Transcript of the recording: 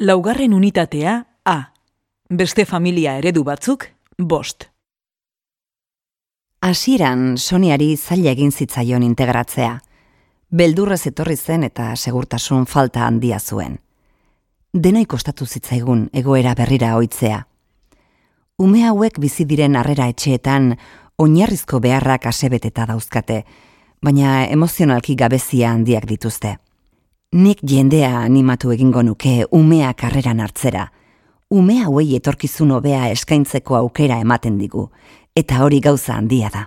Laugarren unitatea A. Beste familia eredu batzuk, bost. Hasieran Soniari zaila egin zitzaion integratzea. Beldurrez etorri zen eta segurtasun falta handia zuen. Denoi kostatu zitzaigun egoera berrira ohitzea. Ume hauek bizi diren harrera etxeetan oinarrizko beharrak asebeteta dauzkate, baina emozionalki gabezia handiak dituzte. Nik jendea animatu egingo nuke umea karreran hartzera. Ume hauei etorkizun hobea eskaintzeko aukera ematen digu, eta hori gauza handia da.